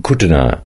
goodenough